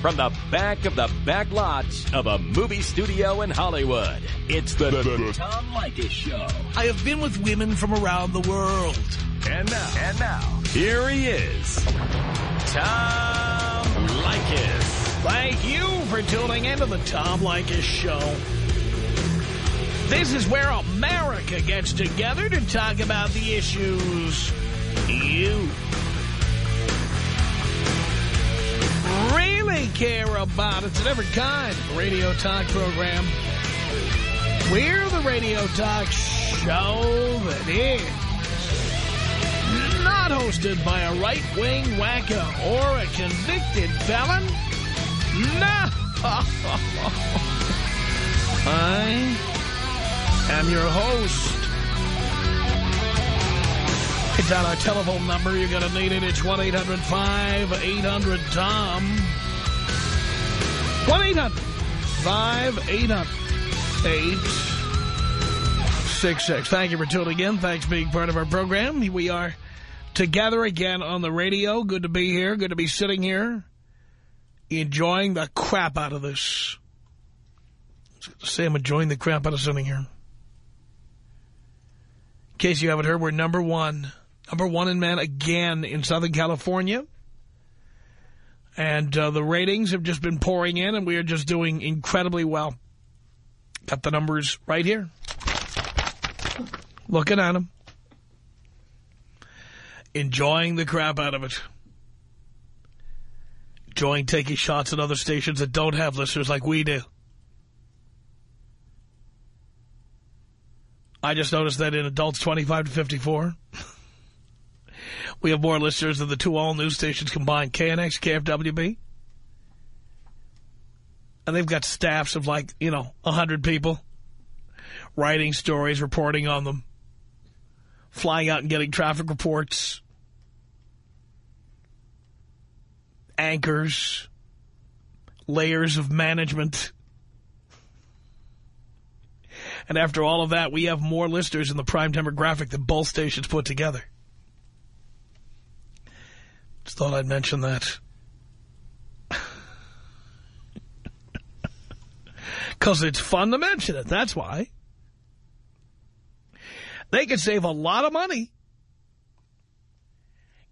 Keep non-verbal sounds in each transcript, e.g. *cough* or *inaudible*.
From the back of the back lots of a movie studio in Hollywood, it's the, the, the Tom Leykis Show. I have been with women from around the world. And now, and now, here he is, Tom Leykis. Thank you for tuning into the Tom Leykis Show. This is where America gets together to talk about the issues you really care about. It's a different kind of radio talk program. We're the radio talk show that is not hosted by a right-wing wacko or a convicted felon. No! *laughs* I am your host. It's on our telephone number. You're going to need it. It's 1-800-5800-TOM. 1-800-5800-866. Thank you for tuning in. Thanks for being part of our program. We are together again on the radio. Good to be here. Good to be sitting here enjoying the crap out of this. say I'm enjoying the crap out of sitting here. In case you haven't heard, we're number one. Number one in men again in Southern California. And uh, the ratings have just been pouring in, and we are just doing incredibly well. Got the numbers right here. Looking at them. Enjoying the crap out of it. Enjoying taking shots at other stations that don't have listeners like we do. I just noticed that in adults 25 to 54, *laughs* we have more listeners than the two all-news stations combined, KNX, KFWB. And they've got staffs of like, you know, 100 people writing stories, reporting on them, flying out and getting traffic reports, anchors, layers of management. And after all of that, we have more listeners in the prime demographic than both stations put together. Just thought I'd mention that. *laughs* Because it's fun to mention it, that's why. They could save a lot of money.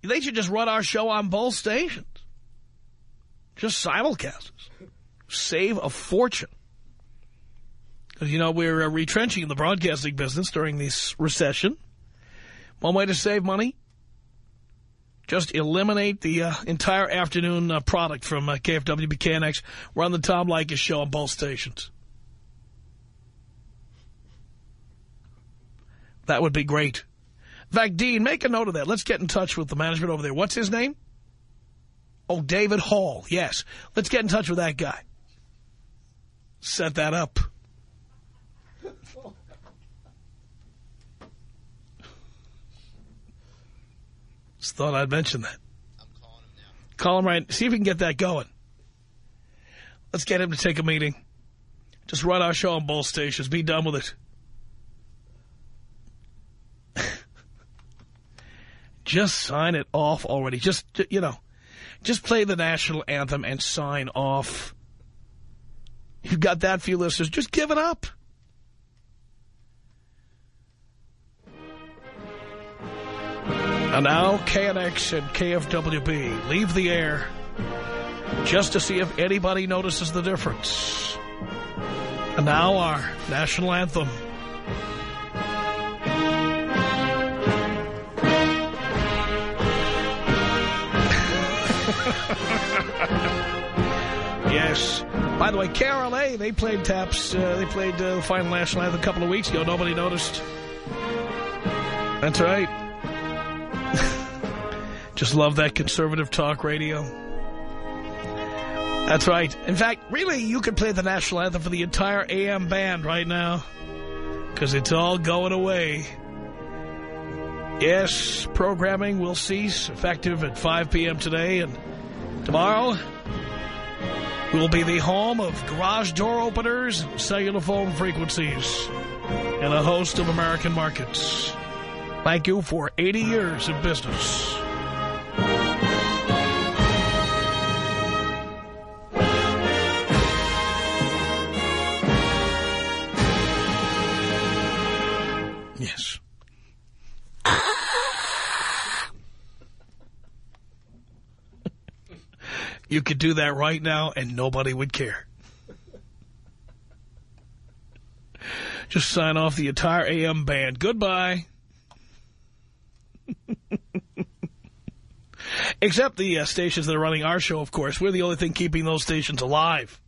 They should just run our show on both stations. Just simulcasts. Save a fortune. Because, you know, we're uh, retrenching in the broadcasting business during this recession. One way to save money, just eliminate the uh, entire afternoon uh, product from uh, KFWB KNX. We're on the Tom Leykis show on both stations. That would be great. In fact, Dean, make a note of that. Let's get in touch with the management over there. What's his name? Oh, David Hall. Yes. Let's get in touch with that guy. Set that up. Just thought I'd mention that. I'm calling him now. Call him right. See if we can get that going. Let's get him to take a meeting. Just run our show on both stations. Be done with it. *laughs* Just sign it off already. Just, you know, just play the national anthem and sign off. You've got that few listeners. Just give it up. And now KNX and KFWB leave the air just to see if anybody notices the difference. And now our national anthem. *laughs* yes. By the way, Carol A, they played taps. Uh, they played uh, the final national anthem a couple of weeks ago. Nobody noticed. That's right. Just love that conservative talk radio. That's right. In fact, really, you could play the national anthem for the entire AM band right now. Because it's all going away. Yes, programming will cease effective at 5 p.m. today. And tomorrow, will be the home of garage door openers cellular phone frequencies and a host of American markets. Thank you for 80 years of business. You could do that right now and nobody would care. Just sign off the entire AM band. Goodbye. *laughs* Except the uh, stations that are running our show, of course. We're the only thing keeping those stations alive.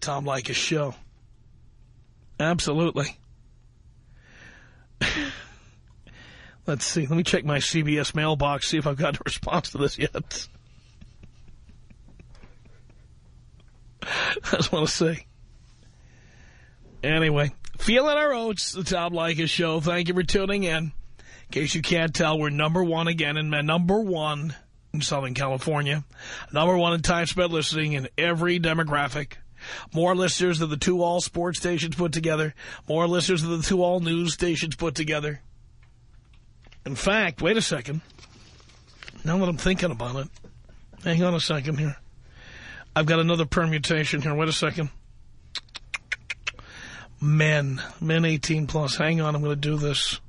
Tom Leykis show. Absolutely. *laughs* Let's see. Let me check my CBS mailbox, see if I've got a response to this yet. *laughs* I just want to say. Anyway, feeling our oats, the Tom Leykis show. Thank you for tuning in. In case you can't tell, we're number one again in number one in Southern California. Number one in time spent listening in every demographic. More listeners than the two all sports stations put together. More listeners than the two all news stations put together. In fact, wait a second. Now that I'm thinking about it, hang on a second here. I've got another permutation here. Wait a second. Men. Men 18 plus. Hang on, I'm going to do this.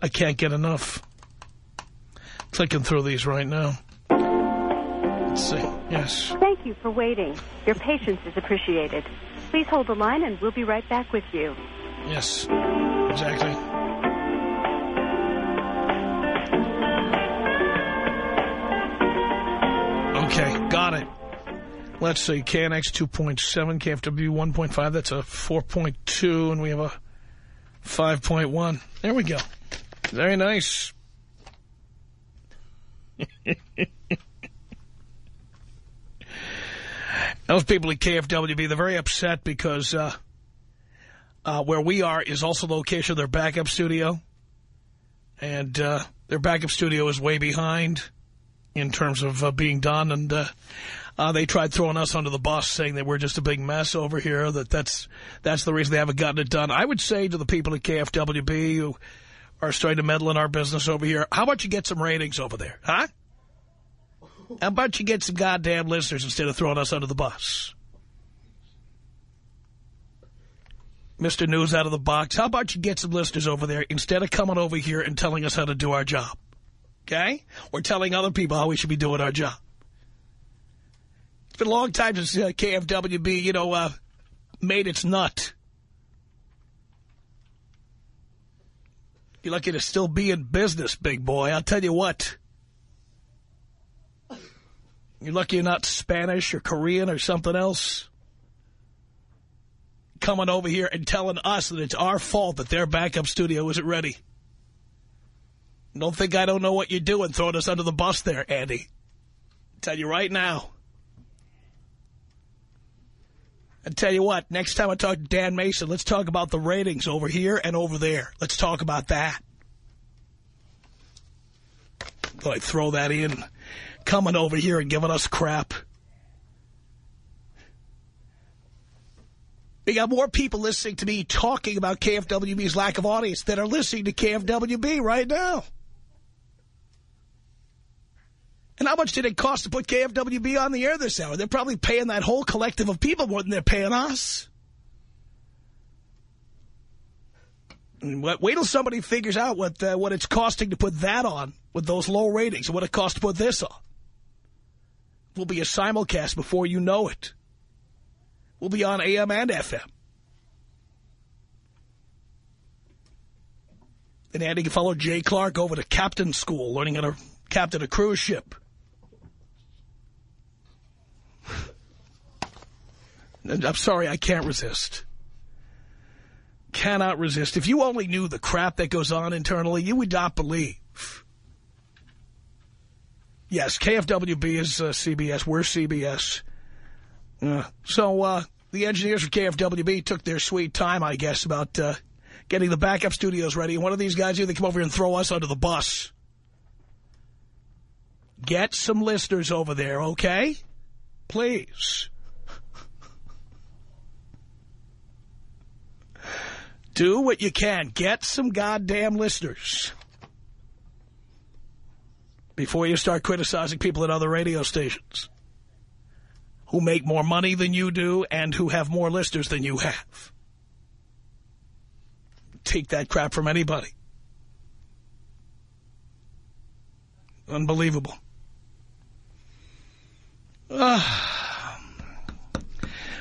I can't get enough. Clicking through these right now. Let's see. Yes. Thank you for waiting. Your patience is appreciated. Please hold the line and we'll be right back with you. Yes. Exactly. Okay, got it. Let's see, KNX 2.7, KFW 1.5, that's a 4.2, and we have a 5.1. There we go. Very nice. *laughs* Those people at KFWB, they're very upset because uh, uh, where we are is also the location of their backup studio. And uh, their backup studio is way behind in terms of uh, being done. And uh, they tried throwing us under the bus, saying that we're just a big mess over here, that that's, that's the reason they haven't gotten it done. I would say to the people at KFWB who are starting to meddle in our business over here, how about you get some ratings over there, huh? How about you get some goddamn listeners instead of throwing us under the bus? Mr. News out of the box, how about you get some listeners over there instead of coming over here and telling us how to do our job? Okay? Or telling other people how we should be doing our job. It's been a long time since uh, KFWB, you know, uh, made its nut. You're lucky to still be in business, big boy. I'll tell you what. You're lucky you're not Spanish or Korean or something else. Coming over here and telling us that it's our fault that their backup studio isn't ready. Don't think I don't know what you're doing throwing us under the bus there, Andy. I'll tell you right now. I tell you what, next time I talk to Dan Mason, let's talk about the ratings over here and over there. Let's talk about that. I'd throw that in coming over here and giving us crap. We got more people listening to me talking about KFWB's lack of audience than are listening to KFWB right now. And how much did it cost to put KFWB on the air this hour? They're probably paying that whole collective of people more than they're paying us. Wait till somebody figures out what uh, what it's costing to put that on with those low ratings and what it costs to put this on. We'll be a simulcast before you know it. We'll be on AM and FM. And Andy can follow Jay Clark over to captain school, learning how to captain a cruise ship. I'm sorry, I can't resist. Cannot resist. If you only knew the crap that goes on internally, you would not believe. Yes, KFWB is uh, CBS. We're CBS. Uh, so uh, the engineers for KFWB took their sweet time, I guess, about uh, getting the backup studios ready. One of these guys here, they come over here and throw us under the bus. Get some listeners over there, okay? Please. Do what you can. Get some goddamn listeners before you start criticizing people at other radio stations who make more money than you do and who have more listeners than you have. Take that crap from anybody. Unbelievable. Ah.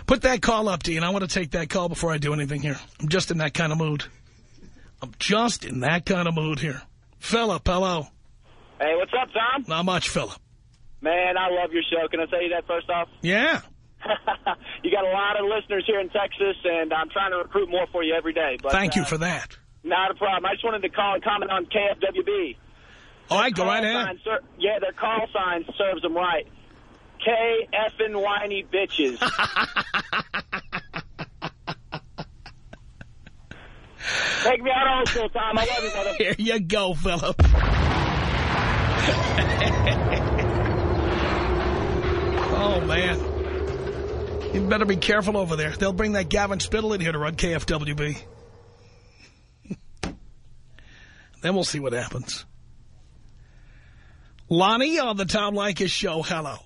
Put that call up, Dean. I want to take that call before I do anything here. I'm just in that kind of mood. I'm just in that kind of mood here. Philip, hello. Hey, what's up, Tom? Not much, Philip. Man, I love your show. Can I tell you that first off? Yeah. *laughs* you got a lot of listeners here in Texas, and I'm trying to recruit more for you every day. But, Thank you uh, for that. Not a problem. I just wanted to call and comment on KFWB. All right, go right ahead. yeah, their call sign serves them right. K effing whiny bitches. *laughs* Take me out old school, Tom. I love you, brother. Here you go, Philip. oh, man. You better be careful over there. They'll bring that Gavin Spittle in here to run KFWB. *laughs* then we'll see what happens. Lonnie on the Tom Leykis show. Hello.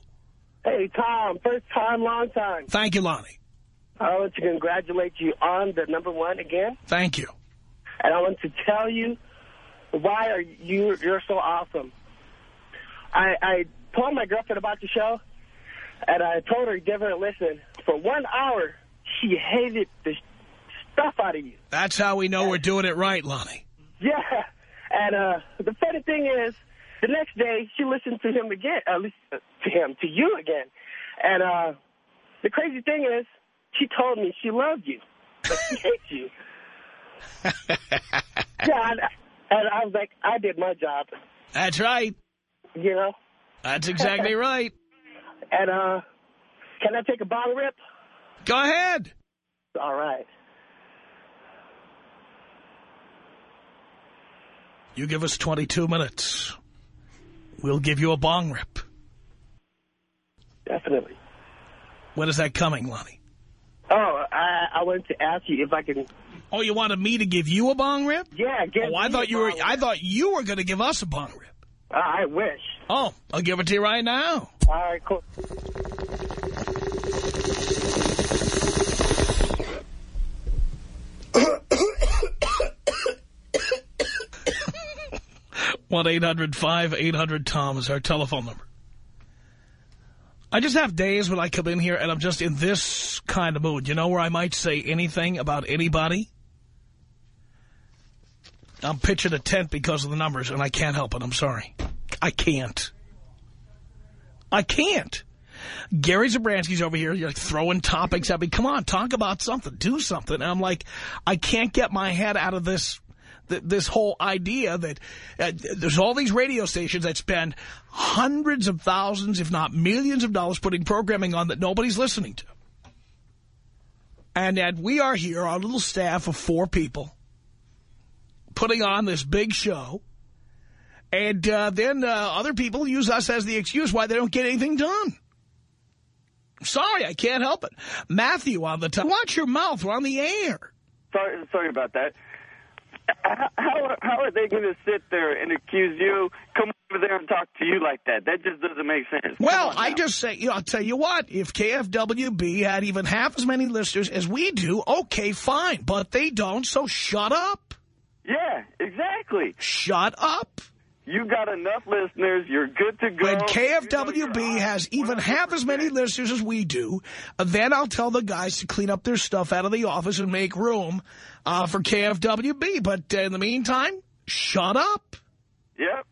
Hey, Tom, first time, long time. Thank you, Lonnie. I want to congratulate you on the number one again. Thank you. And I want to tell you why are you you're so awesome. I, I told my girlfriend about the show, and I told her to give her a listen. For one hour, she hated the stuff out of you. That's how we know we're doing it right, Lonnie. Yeah. And uh, the funny thing is, the next day, she listened to him again, at least uh, to him, to you again. And uh, the crazy thing is, she told me she loved you, but she hates you. *laughs* yeah, and, and I was like, I did my job, That's right. you know. That's exactly *laughs* right. And uh, can I take a bottle rip? Go ahead. All right. You give us 22 minutes. We'll give you a bong rip. Definitely. When is that coming, Lonnie? Oh, I, I wanted to ask you if I can. Oh, you wanted me to give you a bong rip? Yeah, get. Oh, I thought you were. bottle I thought you were going to give us a bong rip. Uh, I wish. Oh, I'll give it to you right now. All right, cool. *coughs* *coughs* One eight hundred five eight hundred Tom is our telephone number. I just have days when I come in here and I'm just in this kind of mood. You know where I might say anything about anybody? I'm pitching a tent because of the numbers, and I can't help it. I'm sorry. I can't. I can't. Gary Zabransky's over here you're like, throwing topics at me. Come on, talk about something. Do something. And I'm like, I can't get my head out of this th this whole idea that uh, there's all these radio stations that spend hundreds of thousands, if not millions of dollars putting programming on that nobody's listening to. And that we are here, our little staff of four people, putting on this big show. And uh, then uh, other people use us as the excuse why they don't get anything done. Sorry, I can't help it. Matthew on the top. Watch your mouth. We're on the air. Sorry, sorry about that. How how, are they going to sit there and accuse you, come over there and talk to you like that? That just doesn't make sense. Well, I just say, you know, I'll tell you what, if KFWB had even half as many listeners as we do, okay, fine. But they don't, so shut up. yeah, exactly. Shut up. You got enough listeners. You're good to go. When KFWB has even half as many listeners as we do, then I'll tell the guys to clean up their stuff out of the office and make room uh, for KFWB. But uh, in the meantime, shut up. Yep,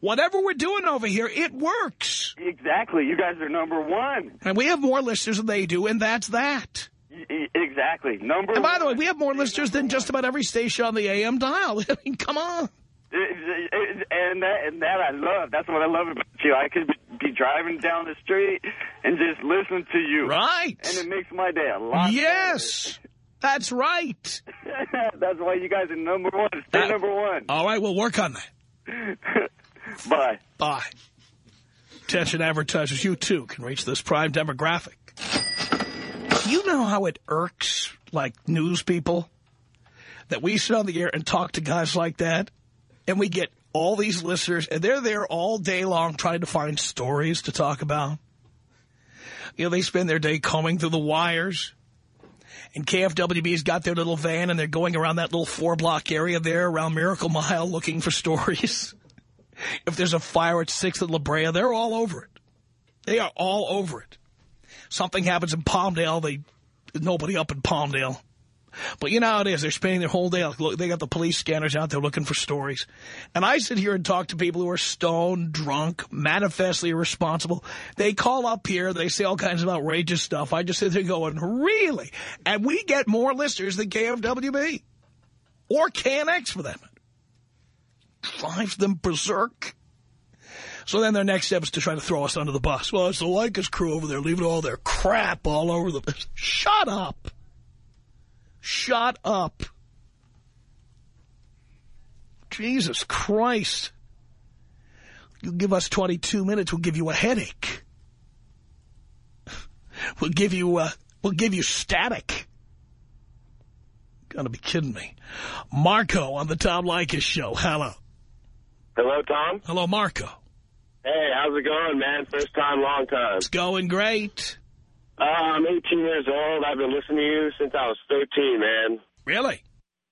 Whatever we're doing over here, it works. exactly. You guys are number one. And we have more listeners than they do, and that's that. Exactly. Number And by the way, we have more listeners than just about every station on the AM dial. *laughs* I mean, come on. And that, and that I love. That's what I love about you. I could be driving down the street and just listen to you. Right. And it makes my day a lot Yes. That's right. *laughs* That's why you guys are number one. Stay Uh, number one. All right, we'll work on that. *laughs* Bye. Bye. Attention advertisers, you too can reach this prime demographic. You know how it irks, like, news people? That we sit on the air and talk to guys like that, and we get all these listeners, and they're there all day long trying to find stories to talk about. You know, they spend their day combing through the wires. And KFWB's got their little van, and they're going around that little four-block area there around Miracle Mile looking for stories. *laughs* If there's a fire at 6th and La Brea, they're all over it. They are all over it. Something happens in Palmdale, they nobody up in Palmdale. But you know how it is. They're spending their whole day. Look, they got the police scanners out there looking for stories. And I sit here and talk to people who are stoned, drunk, manifestly irresponsible. They call up here. They say all kinds of outrageous stuff. I just sit there going, really? And we get more listeners than KFWB. Or KNX for that matter. Drives them berserk. So then their next step is to try to throw us under the bus. Well, it's the Leykis crew over there leaving all their crap all over the... Shut up. Shut up. Jesus Christ. You give us 22 minutes, we'll give you a headache. *laughs* We'll give you, uh, we'll give you static. Gotta be kidding me. Marco on the Tom Leykis show. Hello. Hello, Tom. Hello, Marco. Hey, how's it going, man? First time, long time. It's going great. Uh, I'm 18 years old. I've been listening to you since I was 13, man. Really?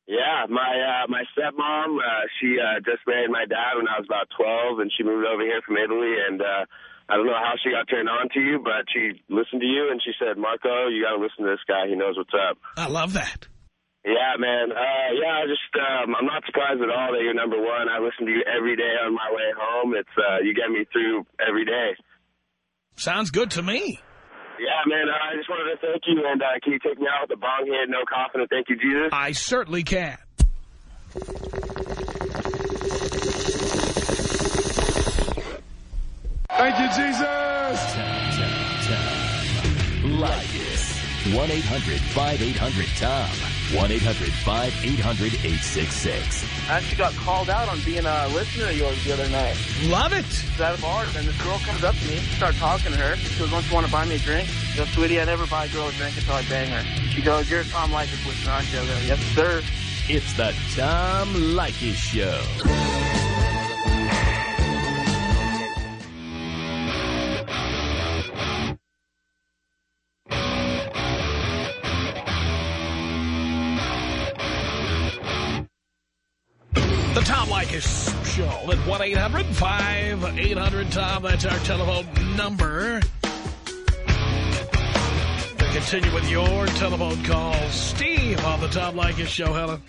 Yeah, my uh, my stepmom, uh, she uh, just married my dad when I was about 12, and she moved over here from Italy, and uh, I don't know how she got turned on to you, but she listened to you, and she said, Marco, you got to listen to this guy. He knows what's up. I love that. Yeah, man. Uh, yeah, I just, um, I'm not surprised at all that you're number one. I listen to you every day on my way home. It's, uh, you get me through every day. Sounds good to me. Yeah, man, uh, I just wanted to thank you, and uh, can you take me out with the bong head, no coffin, and thank you, Jesus? I certainly can. Thank you, Jesus! Like it. 1-800-5800-TOM. 1-800-5800-866. I actually got called out on being a listener of yours the other night. Love it. I was at a bar, and this girl comes up to me, start talking to her. She goes, don't you want to buy me a drink? I go, sweetie, I never buy a girl a drink until I bang her. She goes, you're a Tom Leykis listener, aren't you? I go, yes, sir. It's the Tom Leykis Show. 1-800-5800-TOM. That's our telephone number. To continue with your telephone calls, Steve on the Tom Leykis Show. Hello.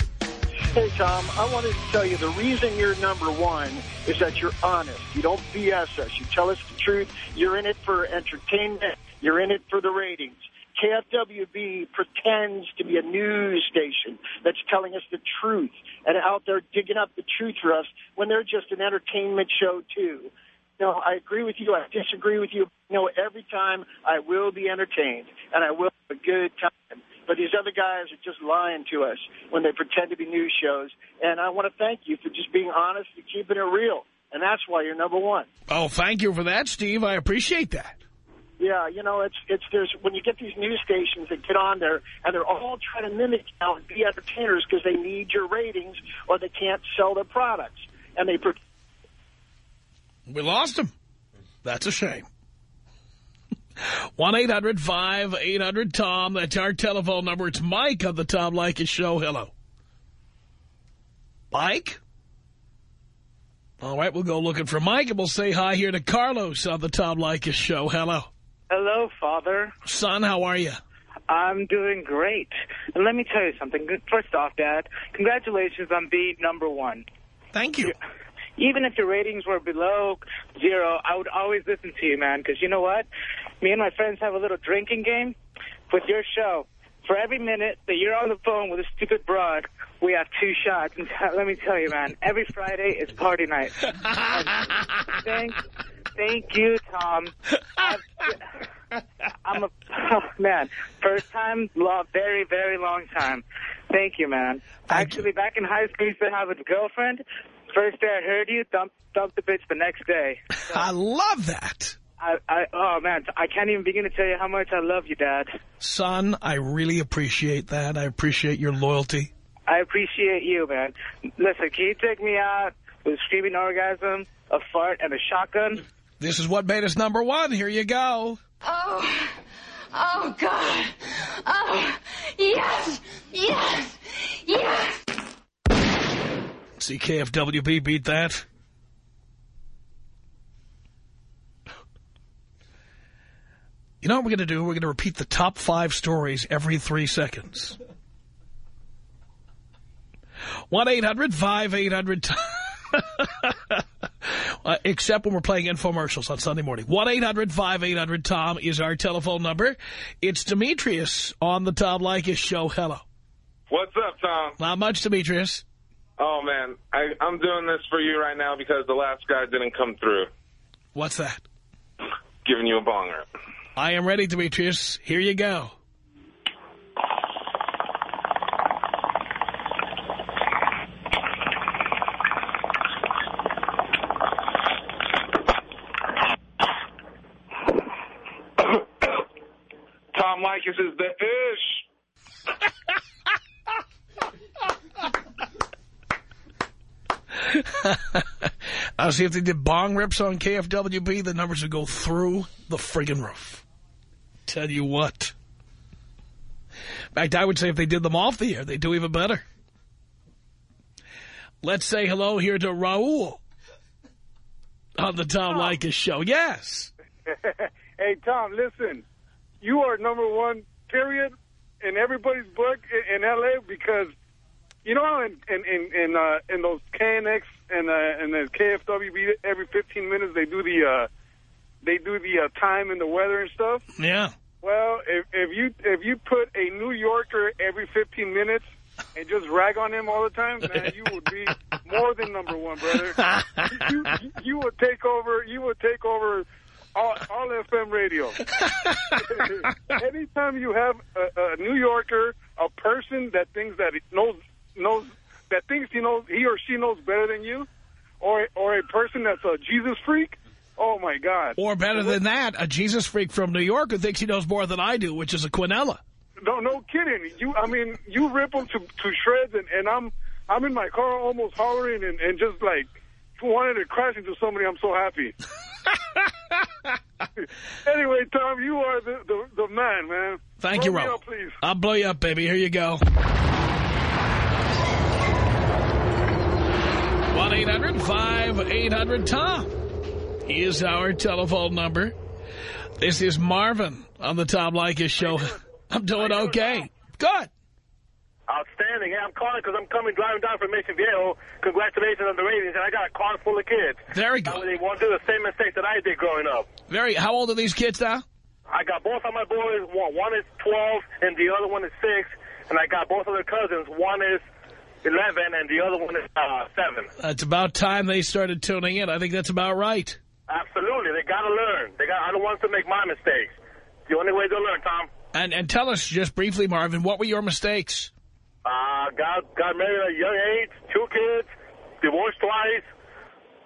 Hey, Tom, I wanted to tell you the reason you're number one is that you're honest. You don't BS us. You tell us the truth. You're in it for entertainment. You're in it for the ratings. KFWB pretends to be a news station that's telling us the truth and out there digging up the truth for us when they're just an entertainment show, too. No, I agree with you. I disagree with you. You know, every time I will be entertained and I will have a good time. But these other guys are just lying to us when they pretend to be news shows. And I want to thank you for just being honest and keeping it real. And that's why you're number one. Oh, thank you for that, Steve. I appreciate that. Yeah, you know, it's it's there's when you get these news stations that get on there and they're all trying to mimic now and be entertainers because they need your ratings or they can't sell their products. And they we lost him. That's a shame. *laughs* 1-800-5800-TOM. That's our telephone number. It's Mike on the Tom Leykis Show. Hello. Mike? All right, we'll go looking for Mike, and we'll say hi here to Carlos on the Tom Leykis Show. Hello. Hello, Father. Son, how are you? I'm doing great. And let me tell you something. First off, Dad, congratulations on being number one. Thank you. Even if your ratings were below zero, I would always listen to you, man, because you know what? Me and my friends have a little drinking game with your show. For every minute that you're on the phone with a stupid broad, we have two shots. And *laughs* let me tell you, man, every Friday is party night. *laughs* thank, thank you, Tom. *laughs* I'm a, oh, man, first time, long, very, very long time. Thank you, man. Thank Actually, you. back in high school, I used to have a girlfriend. First day I heard you, dumped, dumped the bitch the next day. So *laughs* I love that. I, I, oh, man, I can't even begin to tell you how much I love you, Dad. Son, I really appreciate that. I appreciate your loyalty. I appreciate you, man. Listen, can you take me out with a screaming orgasm, a fart, and a shotgun? This is what made us number one. Here you go. Oh, oh, God. Oh, yes, yes, yes. See KFWB beat that. You know what we're going to do? We're going to repeat the top five stories every three seconds. 1-800-5800... *laughs* uh, except when we're playing infomercials on Sunday morning. 1-800-5800-TOM is our telephone number. It's Demetrius on the Tom Leykis show. Hello. What's up, Tom? Not much, Demetrius. Oh, man. I, I'm doing this for you right now because the last guy didn't come through. What's that? Giving you a bonger. I am ready, Demetrius. Here you go. Tom Leykis is the ish. *laughs* I'll see if they did bong rips on KFWB, the numbers would go through the friggin' roof. Tell you what. In fact, I would say if they did them off the air, they'd do even better. Let's say hello here to Raul on the Tom Leykis show. Yes. *laughs* hey, Tom, listen. You are number one, period, in everybody's book in, in L.A. because, you know, in in in in, uh, in those KNX and uh, and the KFWB every 15 minutes they do the uh, they do the uh, time and the weather and stuff. Yeah. Well, if if you if you put a New Yorker every 15 minutes and just rag on him all the time, man, *laughs* you would be more than number one, brother. *laughs* you, you, you would take over. You would take over all, all FM radio. *laughs* Anytime you have a, a New Yorker, a person that thinks that it knows knows that thinks he knows he or she knows better than you, or or a person that's a Jesus freak. Oh my God! Or better than that, a Jesus freak from New York who thinks he knows more than I do, which is a Quinella. No, no kidding. You, I mean, you rip them to to shreds, and, and I'm I'm in my car almost hollering and, and just like wanted to crash into somebody. I'm so happy. *laughs* anyway, Tom, you are the, the, the man, man. Thank Blow you, up, please. I'll blow you up, baby. Here you go. 1-800-5800-TOM is our telephone number. This is Marvin on the Tom Leykis show. I'm doing okay. Good. Outstanding. Yeah, I'm calling because I'm coming driving down from Mission Viejo. Congratulations on the ratings, and I got a car full of kids. Very good. They won't do the same mistake that I did growing up. Very. How old are these kids now? I got both of my boys. One, one is 12, and the other one is 6. And I got both of their cousins. One is 11, and the other one is uh, 7. It's about time they started tuning in. I think that's about right. Absolutely. They got to learn. They got. I don't want them to make my mistakes. The only way they'll learn, Tom. And and tell us just briefly, Marvin, what were your mistakes? Uh, got got married at a young age, two kids, divorced twice.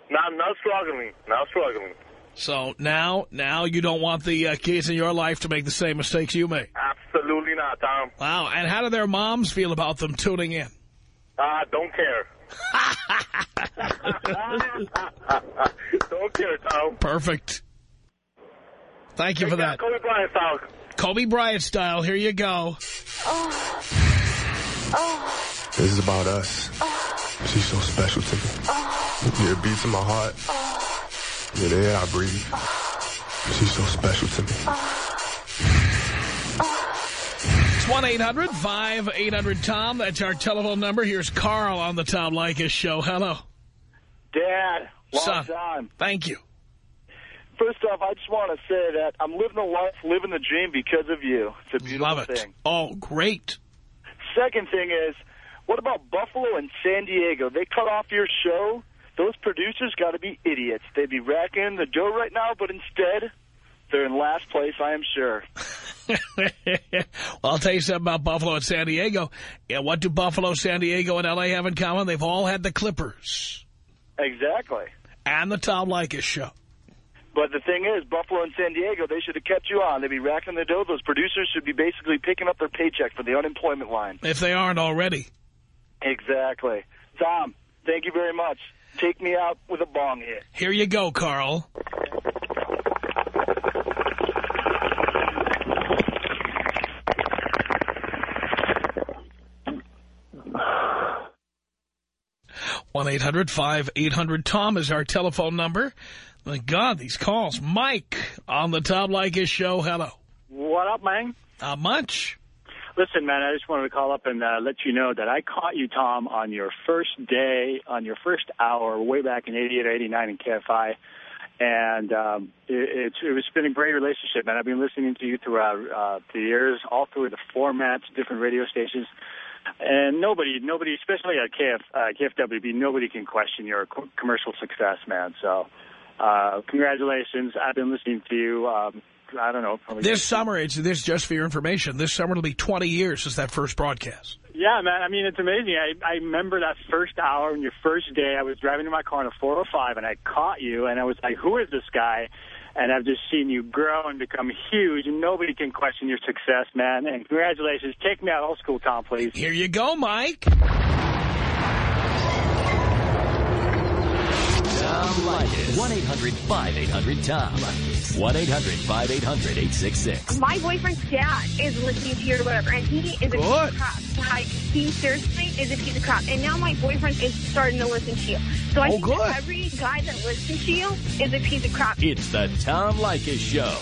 Not now struggling. not struggling. So now, now you don't want the uh, kids in your life to make the same mistakes you made. Absolutely not, Tom. Wow. And how do their moms feel about them tuning in? Uh, don't care. *laughs* don't care, Tom. Perfect. Thank you for that. Kobe Bryant style. Kobe Bryant style. Here you go. Oh. Oh. This is about us. She's so special to me. Yeah, it beats in my heart. Yeah, the air I breathe. She's so special to me. It's 1-800-5800-TOM. That's our telephone number. Here's Carl on the Tom Leykis show. Hello. Dad, long Son. time. Thank you. First off, I just want to say that I'm living the life, living the dream because of you. It's a beautiful Love it. thing. Oh, great. Second thing is, what about Buffalo and San Diego? They cut off your show. Those producers got to be idiots. They'd be racking the dough right now, but instead, they're in last place, I am sure. *laughs* well, I'll tell you something about Buffalo and San Diego. Yeah, what do Buffalo, San Diego, and L.A. have in common? They've all had the Clippers Exactly. and the Tom Leykis show. But the thing is, Buffalo and San Diego, they should have kept you on. They'd be racking the dough. Those producers should be basically picking up their paycheck for the unemployment line. If they aren't already. Exactly. Tom, thank you very much. Take me out with a bong hit. Here you go, Carl. One eight hundred five eight hundred Tom is our telephone number. My God, these calls. Mike on the Tom Leykis show. Hello. What up, man? Uh, much. Listen, man, I just wanted to call up and uh, let you know that I caught you, Tom, on your first day, on your first hour, way back in 88 or 89 in KFI. And um, it, it's it's been a great relationship, man. I've been listening to you throughout uh, the years, all through the formats, different radio stations. And nobody, nobody, especially at KF, uh, KFWB, nobody can question your co- commercial success, man. So, uh, congratulations. I've been listening to you. Um, I don't know. Probably This summer, it's this just for your information. This summer it'll be 20 years since that first broadcast. Yeah, man. I mean, it's amazing. I, I remember that first hour and your first day. I was driving in my car on a 405, and I caught you, and I was like, who is this guy? And I've just seen you grow and become huge, and nobody can question your success, man. And congratulations. Take me out old school, Tom, please. Here you go, Mike. Tom Leykis. 1-800-5800-TOM. 1-800-5800-866. My boyfriend's dad is listening to you or whatever, and he is a piece of crap. Like, he seriously is a piece of crap. And now my boyfriend is starting to listen to you. So I Oh, think good. that every guy that listens to you is a piece of crap. It's the Tom Leykis Show.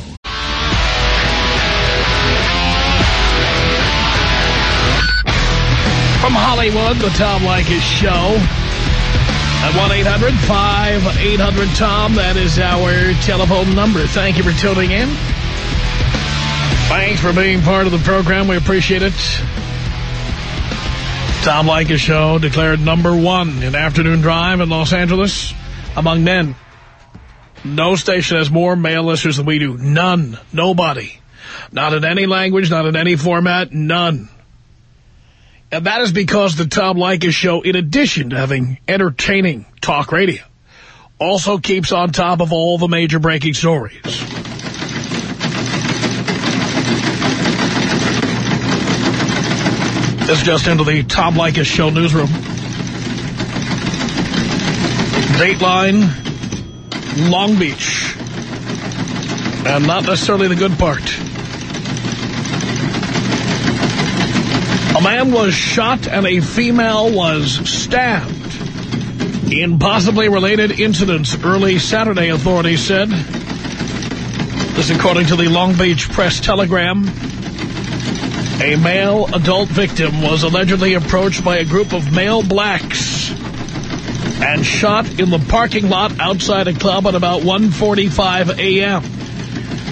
From Hollywood, the Tom Leykis Show. At 1-800-5800-TOM. That is our telephone number. Thank you for tuning in. Thanks for being part of the program. We appreciate it. Tom Leykis Show declared number one in afternoon drive in Los Angeles among men. No station has more male listeners than we do. None. Nobody. Not in any language, not in any format, none. And that is because the Tom Leykis Show, in addition to having entertaining talk radio, also keeps on top of all the major breaking stories. This is just into the Tom Leykis Show newsroom. Dateline, Long Beach. And not necessarily the good part. A man was shot and a female was stabbed in possibly related incidents early Saturday, authorities said. This according to the Long Beach Press Telegram. A male adult victim was allegedly approached by a group of male blacks and shot in the parking lot outside a club at about 1.45 a.m.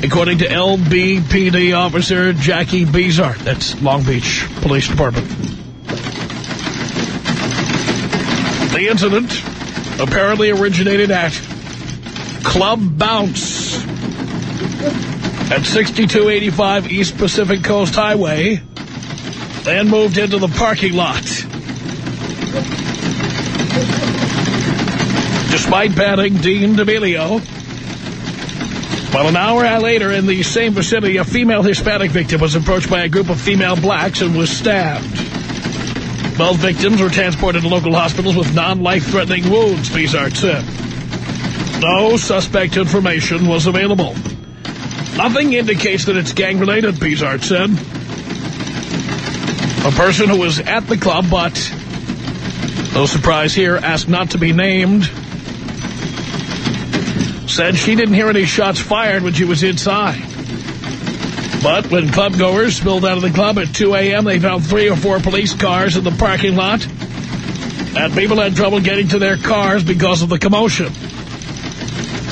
According to LBPD officer Jackie Bezart. That's Long Beach Police Department. The incident apparently originated at Club Bounce at 6285 East Pacific Coast Highway, then moved into the parking lot. Despite banning Dean D'Amelio, well, an hour later in the same vicinity, a female Hispanic victim was approached by a group of female blacks and was stabbed. Both victims were transported to local hospitals with non-life-threatening wounds, Bizart said. No suspect information was available. Nothing indicates that it's gang-related, Bizart said. A person who was at the club, but, no surprise here, asked not to be named, said she didn't hear any shots fired when she was inside. But when clubgoers spilled out of the club at 2 a.m., they found three or four police cars in the parking lot. And people had trouble getting to their cars because of the commotion.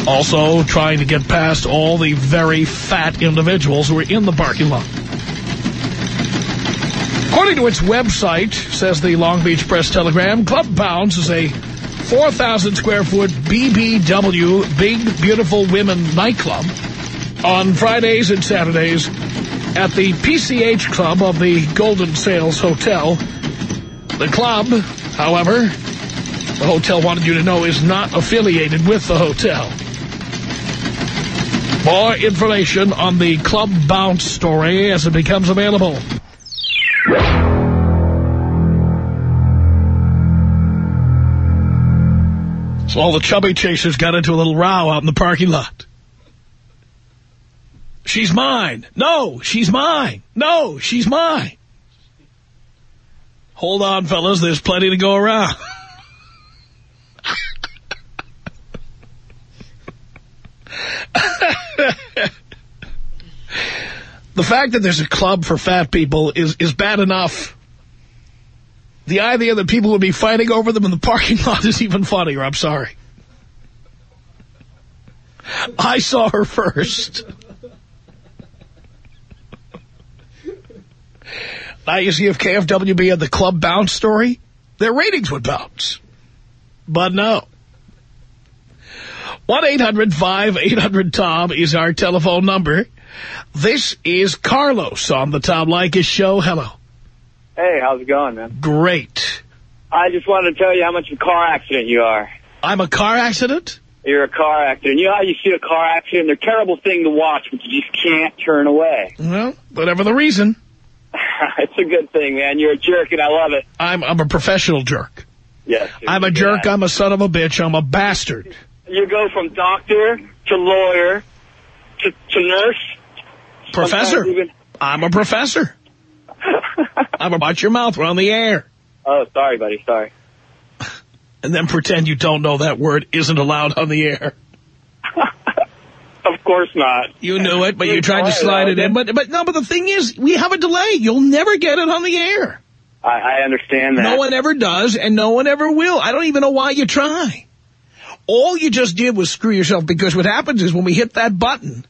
Also trying to get past all the very fat individuals who are in the parking lot. According to its website, says the Long Beach Press Telegram, Club Bounce is a 4,000 square foot BBW, Big Beautiful Women nightclub, on Fridays and Saturdays at the PCH Club of the Golden Sails Hotel. The club, however, the hotel wanted you to know, is not affiliated with the hotel. More information on the Club Bounce story as it becomes available. So all the chubby chasers got into a little row out in the parking lot. She's mine. No, she's mine. No, she's mine. Hold on, fellas. There's plenty to go around. *laughs* *laughs* The fact that there's a club for fat people is, is bad enough. The idea that people would be fighting over them in the parking *laughs* lot is even funnier. I'm sorry. I saw her first. Now, you see if KFWB had the club bounce story, their ratings would bounce. But no. 1-800-5800-TOM is our telephone number. This is Carlos on the Tom Leykis show. Hello. Hey, how's it going, man? Great. I just wanted to tell you how much of a car accident you are. I'm a car accident? You're a car accident. You know how you see a car accident? They're a terrible thing to watch, but you just can't turn away. Well, whatever the reason. *laughs* it's a good thing, man. You're a jerk, and I love it. I'm, I'm a professional jerk. Yes. I'm a jerk. I'm a son of a bitch. I'm a bastard. You go from doctor to lawyer to, to nurse. Professor. Even- I'm a professor. *laughs* I'm about your mouth. We're on the air. Oh, sorry, buddy. Sorry. *laughs* And then pretend you don't know that word isn't allowed on the air. *laughs* Of course not. You knew it, but you tried to slide it in. But but no, but the thing is, we have a delay. You'll never get it on the air. I, I understand that. No one ever does, and no one ever will. I don't even know why you try. All you just did was screw yourself, because what happens is when we hit that button,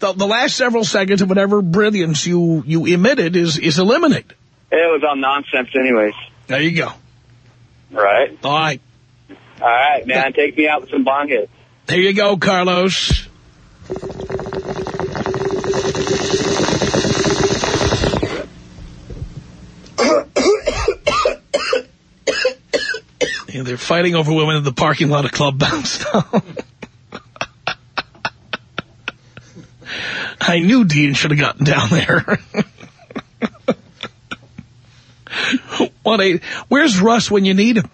the, the last several seconds of whatever brilliance you, you emitted is, is eliminated. It was all nonsense anyways. There you go. Right? All right. All right, man. Take me out with some bong hits. There you go, Carlos. *coughs* Yeah, they're fighting over women in the parking lot of Club Bounce *laughs* I knew Dean should have gotten down there. *laughs* One eight. Where's Russ when you need him?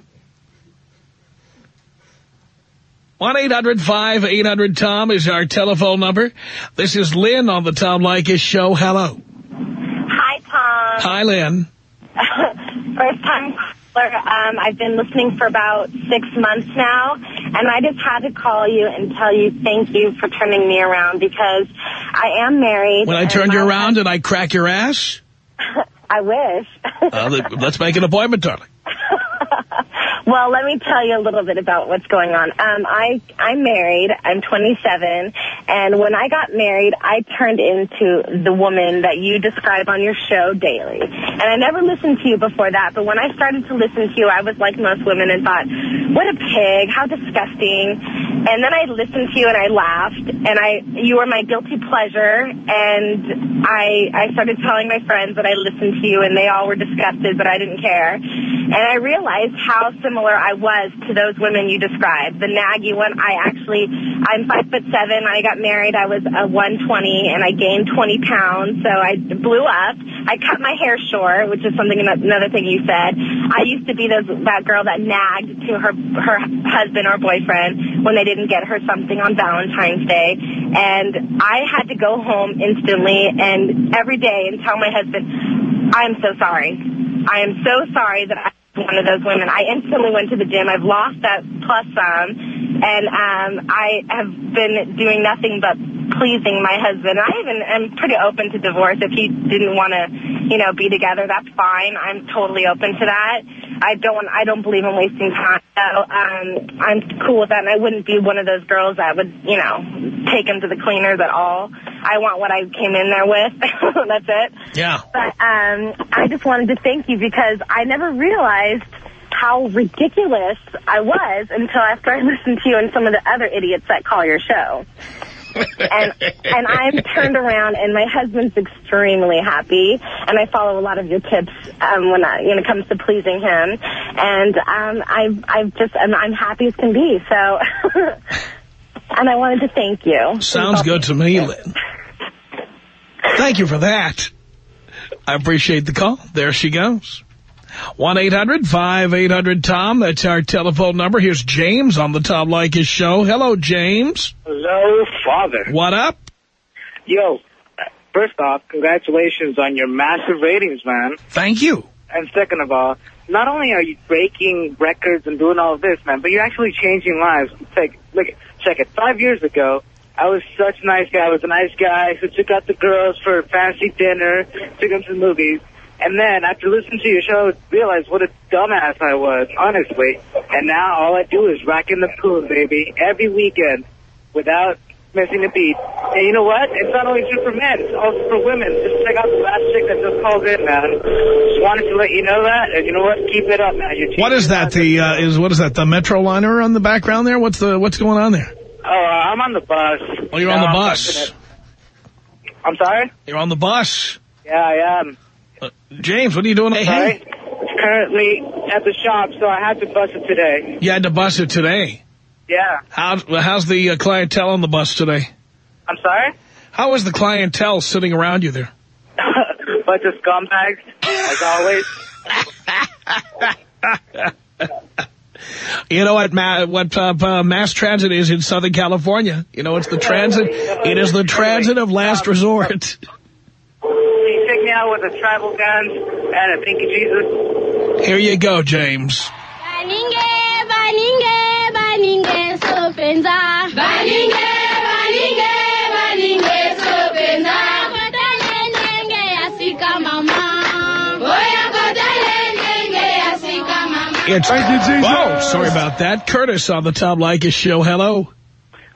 1-800-5800-TOM is our telephone number. This is Lynn on the Tom Leykis show. Hello. Hi, Tom. Hi, Lynn. *laughs* First time caller. Um, I've been listening for about six months now, and I just had to call you and tell you thank you for turning me around because I am married. When I turned you around, did I crack your ass? *laughs* I wish. Uh, let- let's make an appointment, darling. *laughs* Well, let me tell you a little bit about what's going on. Um, I I'm married. I'm 27, and when I got married, I turned into the woman that you describe on your show daily. And I never listened to you before that, but when I started to listen to you, I was like most women and thought, "What a pig! How disgusting!" And then I listened to you and I laughed, and I you were my guilty pleasure, and I I started telling my friends that I listened to you, and they all were disgusted, but I didn't care. And I realized how similar I was to those women you described. The naggy one, I actually, I'm five foot seven. I got married. I was a 120 and I gained 20 pounds. So I blew up. I cut my hair short, which is something, another thing you said. I used to be those, that girl that nagged to her, her husband or boyfriend when they didn't get her something on Valentine's Day. And I had to go home instantly and every day and tell my husband, I'm so sorry. I am so sorry that I one of those women. I instantly went to the gym. I've lost that plus some, and um, I have been doing nothing but pleasing my husband. I even am pretty open to divorce. If he didn't want to, you know, be together, that's fine. I'm totally open to that. I don't. I don't believe in wasting time. So um, I'm cool with that, and I wouldn't be one of those girls that would, you know, take him to the cleaners at all. I want what I came in there with. *laughs* that's it. Yeah. But um, I just wanted to thank you because I never realized how ridiculous I was until after I *laughs* listened to you and some of the other idiots that call your show. and and I'm turned around, and my husband's extremely happy, and I follow a lot of your tips um, when I, when it comes to pleasing him, and um, I I've just I'm, I'm happy as can be. So, *laughs* and I wanted to thank you. Sounds good to me, Lynn. Thank you for that. I appreciate the call. There she goes. 1-800-5800-TOM. That's our telephone number. Here's James on the Tom Leykis show. Hello, James. Hello, Father. What up? Yo, first off, congratulations on your massive ratings, man. Thank you. And second of all, not only are you breaking records and doing all of this, man, but you're actually changing lives. Take, look, check it. Five years ago, I was such a nice guy. I was a nice guy who took out the girls for fancy dinner, took them to the movies. And then, after listening to your show, I realized what a dumbass I was, honestly. And now all I do is rack in the poon, baby, every weekend, without missing a beat. And you know what? It's not only true for men, it's also for women. Just check out the last chick that just called in, man. Just wanted to let you know that. And you know what? Keep it up, man. What is that? The uh, is what is that? The Metro liner on the background there? What's the what's going on there? Oh, uh, I'm on the bus. Oh, you're on the I'm bus. I'm sorry? You're on the bus. Yeah, I am. James, what are you doing? Hey, Sorry? Currently at the shop, so I had to bus it today. You had to bus it today. Yeah. How's how's the uh, clientele on the bus today? I'm sorry? How is the clientele sitting around you there? *laughs* Bunch of scumbags, as always. *laughs* You know what ma what uh, uh, mass transit is in Southern California? You know, it's the transit. It is the transit of last resort. He took me out with a tribal gun and a pinky Jesus. Here you go, James. Baninge, baninge, baninge, sopenza. Baninge, baninge, It's Thank you, Jesus. Whoa, sorry about that. Curtis on the Tom Leykis show. Hello.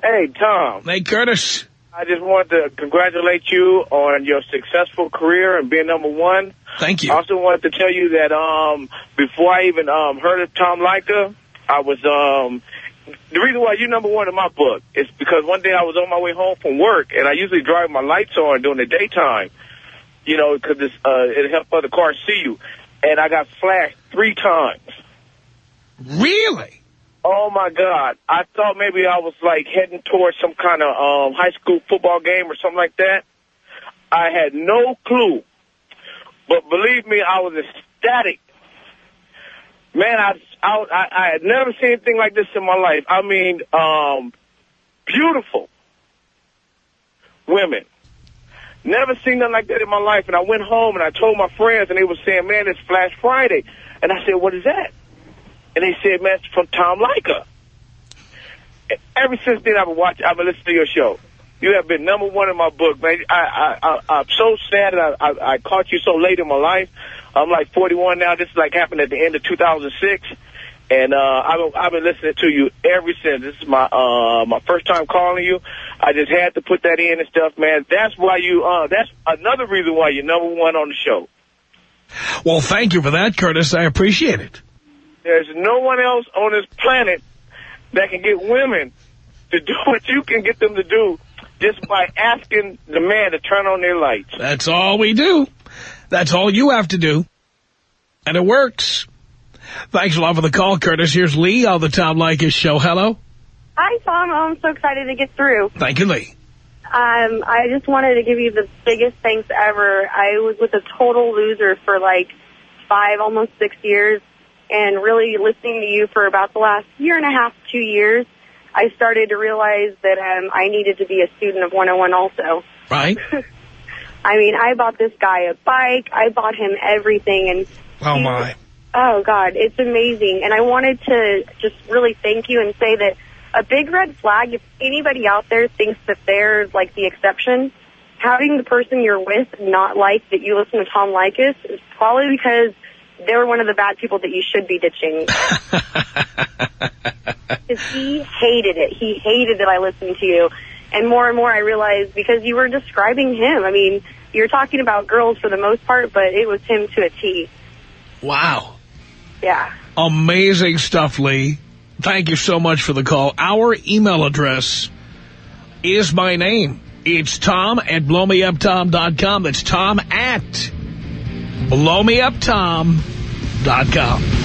Hey, Tom. Hey, Curtis. I just wanted to congratulate you on your successful career and being number one. Thank you. I also wanted to tell you that um, before I even um, heard of Tom Leykis, I was um, the reason why you're number one in my book is because one day I was on my way home from work, and I usually drive my lights on during the daytime, you know, because uh, it helps other cars see you. And I got flashed three times. Really? Oh, my God. I thought maybe I was, like, heading towards some kind of um, high school football game or something like that. I had no clue. But believe me, I was ecstatic. Man, I, I, I, had never seen anything like this in my life. I mean, um, beautiful women. Never seen nothing like that in my life. And I went home and I told my friends, and they were saying, man, it's Flash Friday. And I said, what is that? And they said, man, it's from Tom Leykis. And Ever since then, I've been watching, I've been listening to your show. You have been number one in my book, man. I, I, I, I'm so sad that I, I, I caught you so late in my life. I'm like 41 now. This is like happened at the end of 2006. And uh, I've, I've been listening to you ever since. This is my uh, my first time calling you. I just had to put that in and stuff, man. That's why you. Uh, that's another reason why you're number one on the show. Well, thank you for that, Curtis. I appreciate it. There's no one else on this planet that can get women to do *laughs* what you can get them to do just by asking the man to turn on their lights. That's all we do. That's all you have to do. And it works. Thanks a lot for the call, Curtis. Here's Lee on the Tom Leykis show. Hello. Hi, Tom. I'm so excited to get through. Thank you, Lee. Um, I just wanted to give you the biggest thanks ever. I was with a total loser for like five, almost six years, and really listening to you for about the last year and a half, two years, I started to realize that um, I needed to be a student of 101 also. Right. *laughs* I mean, I bought this guy a bike. I bought him everything, and Oh, my. Oh, God, it's amazing. And I wanted to just really thank you and say that a big red flag, if anybody out there thinks that they're like the exception, having the person you're with not like that you listen to Tom Leykis is probably because they're one of the bad people that you should be ditching. *laughs* Because he hated it. He hated that I listened to you. And more and more I realized because you were describing him. I mean, you're talking about girls for the most part, but it was him to a T. Wow. Yeah. Amazing stuff, Lee. Thank you so much for the call. Our email address is my name. It's Tom at blowmeuptom.com. That's Tom at blowmeuptom.com.